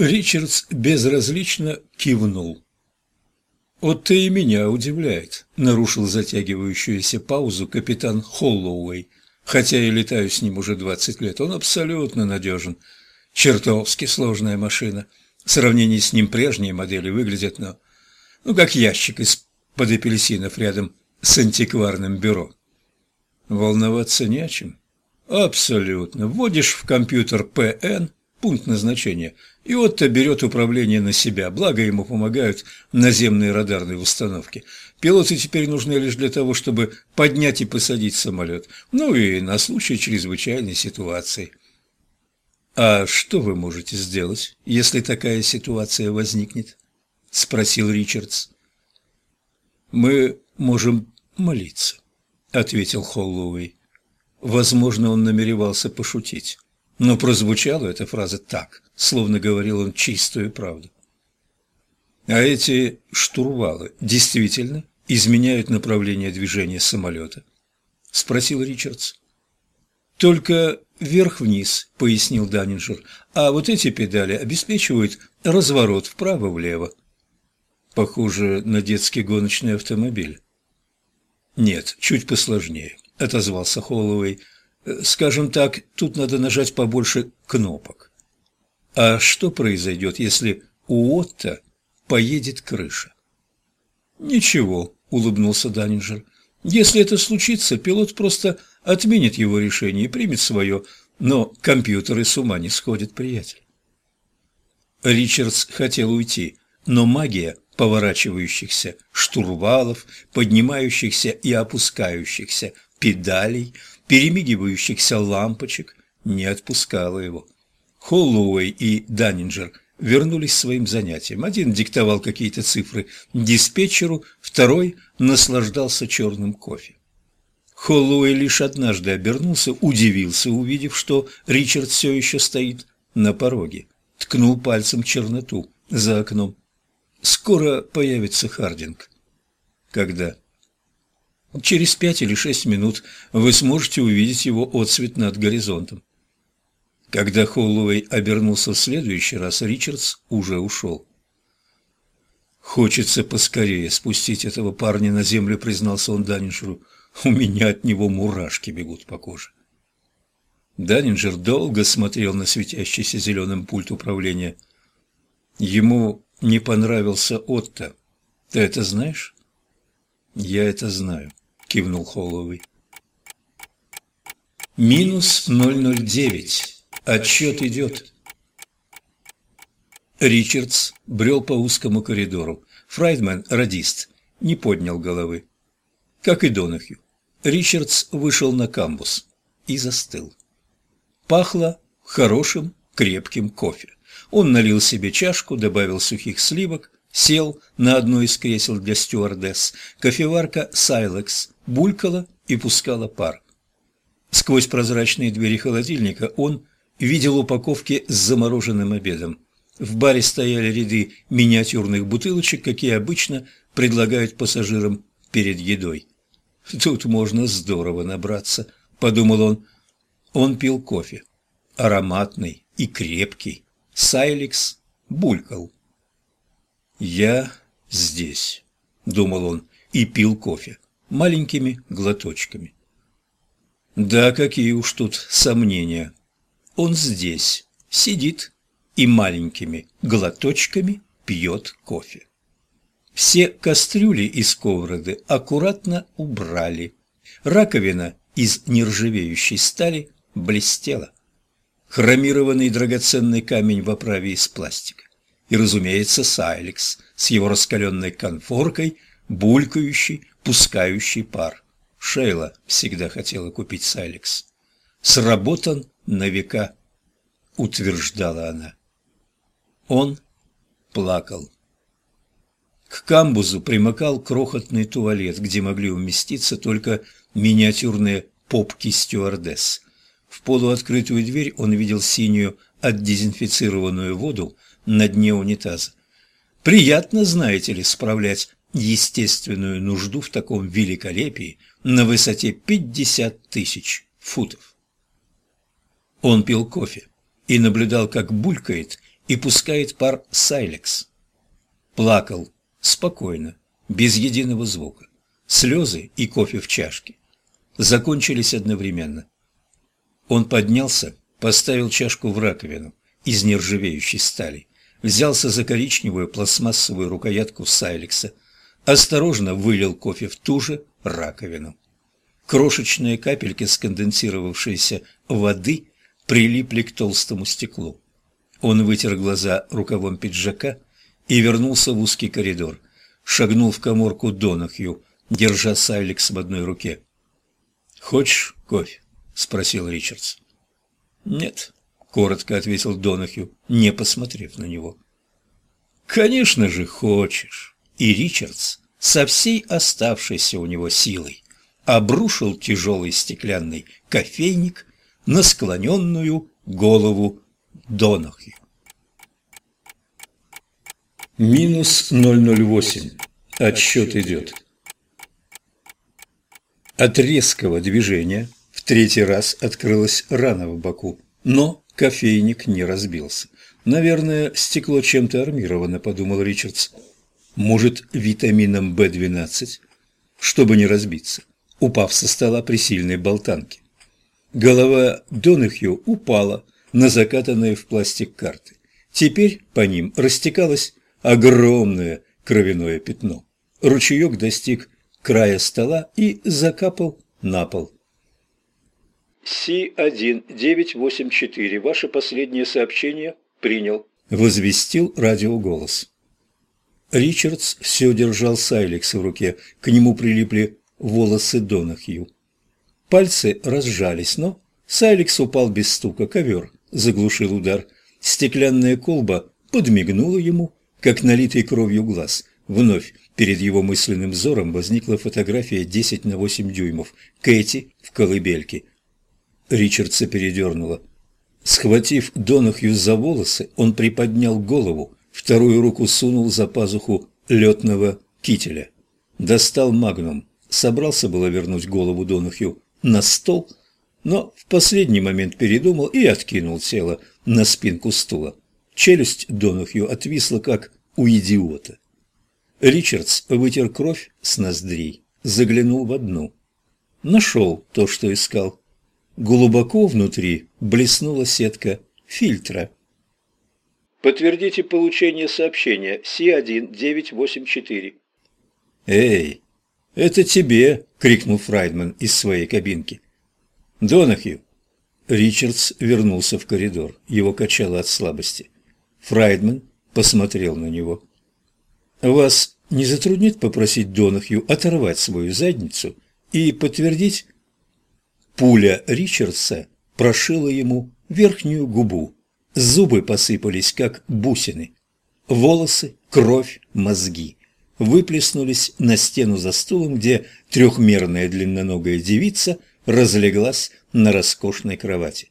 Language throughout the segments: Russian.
Ричардс безразлично кивнул. «Вот-то и меня удивляет», — нарушил затягивающуюся паузу капитан Холлоуэй. «Хотя я летаю с ним уже двадцать лет, он абсолютно надежен. Чертовски сложная машина. В сравнении с ним прежние модели выглядят, ну, ну как ящик из-под апельсинов рядом с антикварным бюро. Волноваться не о чем. Абсолютно. Вводишь в компьютер ПН, пункт назначения, и Отто берет управление на себя, благо ему помогают наземные радарные установки. Пилоты теперь нужны лишь для того, чтобы поднять и посадить самолет, ну и на случай чрезвычайной ситуации. «А что вы можете сделать, если такая ситуация возникнет?» – спросил Ричардс. «Мы можем молиться», – ответил Холлоуэй. Возможно, он намеревался пошутить, но прозвучала эта фраза так, словно говорил он чистую правду. «А эти штурвалы действительно изменяют направление движения самолета?» – спросил Ричардс. «Только вверх-вниз», – пояснил Даннинджер, – «а вот эти педали обеспечивают разворот вправо-влево». «Похоже на детский гоночный автомобиль». «Нет, чуть посложнее», – отозвался Холлоуэй. «Скажем так, тут надо нажать побольше кнопок». «А что произойдет, если у Отто поедет крыша?» «Ничего», – улыбнулся Даннинджер. «Если это случится, пилот просто отменит его решение и примет свое, но компьютеры с ума не сходят, приятель. Ричардс хотел уйти, но магия поворачивающихся штурвалов, поднимающихся и опускающихся педалей, перемигивающихся лампочек не отпускала его. Холлоуэй и Даннинджер вернулись к своим занятиям. Один диктовал какие-то цифры диспетчеру, второй наслаждался черным кофе. Холлоуэй лишь однажды обернулся, удивился, увидев, что Ричард все еще стоит на пороге. Ткнул пальцем черноту за окном. «Скоро появится Хардинг». «Когда?» «Через пять или шесть минут вы сможете увидеть его отсвет над горизонтом». Когда Холлоуэй обернулся в следующий раз, Ричардс уже ушел. «Хочется поскорее спустить этого парня на землю», — признался он Даннинджеру. У меня от него мурашки бегут по коже. Даннинджер долго смотрел на светящийся зеленым пульт управления. Ему не понравился Отто. Ты это знаешь? Я это знаю, кивнул Холловый. Минус 009. Отсчет идет. Ричардс брел по узкому коридору. Фрайдман, радист, не поднял головы как и Донахью. Ричардс вышел на камбус и застыл. Пахло хорошим крепким кофе. Он налил себе чашку, добавил сухих сливок, сел на одно из кресел для стюардесс. Кофеварка «Сайлекс» булькала и пускала пар. Сквозь прозрачные двери холодильника он видел упаковки с замороженным обедом. В баре стояли ряды миниатюрных бутылочек, какие обычно предлагают пассажирам перед едой. Тут можно здорово набраться, подумал он. Он пил кофе, ароматный и крепкий. Сайликс булькал. Я здесь, думал он, и пил кофе маленькими глоточками. Да, какие уж тут сомнения. Он здесь сидит и маленькими глоточками пьет кофе. Все кастрюли и сковороды аккуратно убрали. Раковина из нержавеющей стали блестела. Хромированный драгоценный камень в оправе из пластика. И, разумеется, Сайлекс с его раскаленной конфоркой, булькающий, пускающий пар. Шейла всегда хотела купить Сайлекс. Сработан на века, утверждала она. Он плакал. К камбузу примыкал крохотный туалет, где могли уместиться только миниатюрные попки стюардесс. В полуоткрытую дверь он видел синюю отдезинфицированную воду на дне унитаза. Приятно, знаете ли, справлять естественную нужду в таком великолепии на высоте 50 тысяч футов. Он пил кофе и наблюдал, как булькает и пускает пар Сайлекс. Плакал спокойно, без единого звука. Слезы и кофе в чашке закончились одновременно. Он поднялся, поставил чашку в раковину из нержавеющей стали, взялся за коричневую пластмассовую рукоятку Сайлекса, осторожно вылил кофе в ту же раковину. Крошечные капельки сконденсировавшейся воды прилипли к толстому стеклу. Он вытер глаза рукавом пиджака и вернулся в узкий коридор. Шагнул в коморку Донахью, держа Сайлекс в одной руке. «Хочешь кофе?» – спросил Ричардс. «Нет», – коротко ответил Донахью, не посмотрев на него. «Конечно же хочешь!» И Ричардс со всей оставшейся у него силой обрушил тяжелый стеклянный кофейник на склоненную голову Донахью. Минус 008. Отсчет идет. От резкого движения в третий раз открылась рана в боку, но кофейник не разбился. «Наверное, стекло чем-то армировано», — подумал Ричардс. «Может, витамином В12?» Чтобы не разбиться, упав со стола при сильной болтанке. Голова Донахью упала на закатанные в пластик карты. Теперь по ним растекалось огромное кровяное пятно. Ручеек достиг края стола и закапал на пол. Си-1-984, ваше последнее сообщение принял, возвестил радиоголос. Ричардс все держал Сайлекс в руке, к нему прилипли волосы Донахью. Пальцы разжались, но Сайлекс упал без стука, ковер заглушил удар. Стеклянная колба подмигнула ему, как налитый кровью глаз. Вновь перед его мысленным взором возникла фотография 10 на 8 дюймов. Кэти в колыбельке. Ричардса передернуло. Схватив Донахью за волосы, он приподнял голову, вторую руку сунул за пазуху летного кителя. Достал магнум, собрался было вернуть голову Донахью на стол, но в последний момент передумал и откинул тело на спинку стула. Челюсть Донахью отвисла, как у идиота. Ричардс вытер кровь с ноздрей, заглянул в одну. Нашел то, что искал. Глубоко внутри блеснула сетка фильтра. Подтвердите получение сообщения Си-1-984. «Эй, это тебе!» — крикнул Фрайдман из своей кабинки. «Донахью!» Ричардс вернулся в коридор. Его качало от слабости. Фрайдман посмотрел на него. «Вас не затруднит попросить Донахью оторвать свою задницу и подтвердить?» Пуля Ричардса прошила ему верхнюю губу. Зубы посыпались, как бусины. Волосы, кровь, мозги выплеснулись на стену за стулом, где трехмерная длинноногая девица разлеглась на роскошной кровати.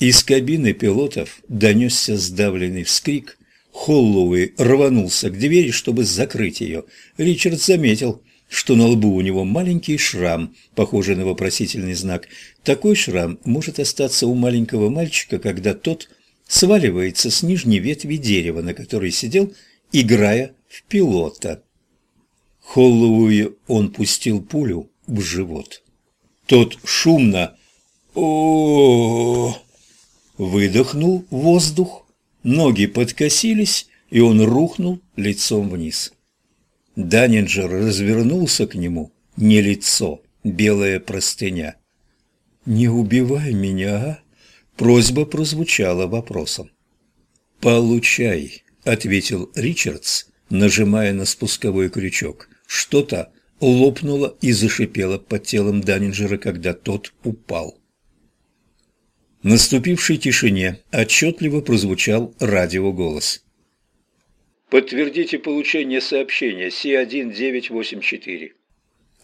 Из кабины пилотов донесся сдавленный вскрик. Холлоуэй рванулся к двери, чтобы закрыть ее. Ричард заметил, что на лбу у него маленький шрам, похожий на вопросительный знак. Такой шрам может остаться у маленького мальчика, когда тот сваливается с нижней ветви дерева, на которой сидел, играя в пилота. Холлоуи он пустил пулю в живот. Тот шумно о, выдохнул воздух, ноги подкосились, и он рухнул лицом вниз. Даннинджер развернулся к нему, не лицо, белая простыня. «Не убивай меня, а?» Просьба прозвучала вопросом. «Получай», — ответил Ричардс, нажимая на спусковой крючок. Что-то лопнуло и зашипело под телом Даннинджера, когда тот упал. В наступившей тишине отчетливо прозвучал радиоголос. «Подтвердите получение сообщения Си-1-984».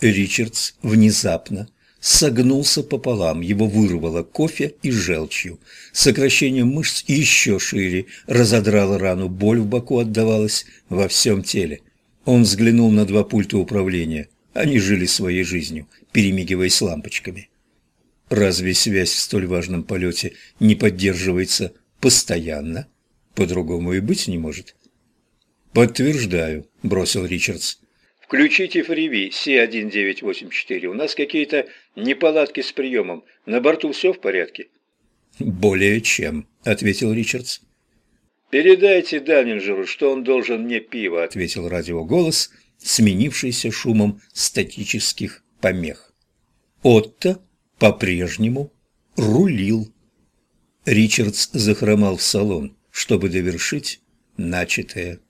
Ричардс внезапно согнулся пополам, его вырвало кофе и желчью. Сокращение мышц еще шире разодрало рану, боль в боку отдавалась во всем теле. Он взглянул на два пульта управления. Они жили своей жизнью, перемигиваясь лампочками. Разве связь в столь важном полете не поддерживается постоянно? По-другому и быть не может. «Подтверждаю», — бросил Ричардс. «Включите фриви Си-1984. У нас какие-то неполадки с приемом. На борту все в порядке?» «Более чем», — ответил Ричардс. «Передайте Даннинджеру, что он должен мне пиво», — ответил радиоголос, сменившийся шумом статических помех. Отто по-прежнему рулил. Ричардс захромал в салон, чтобы довершить начатое.